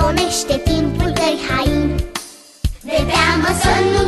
gonește timpul căi hain De teamă să nu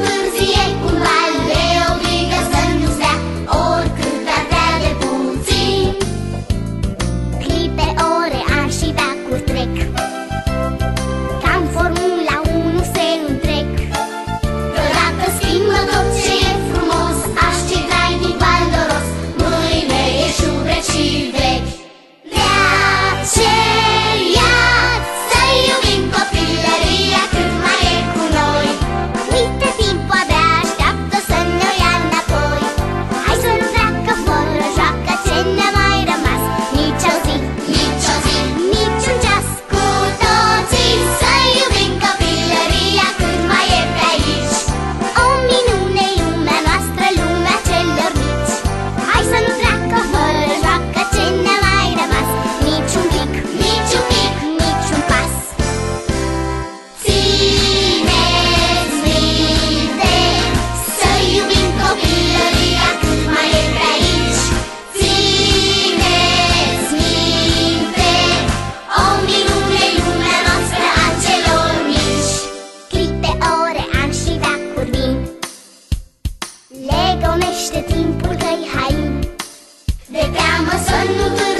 De teamă să nu târâ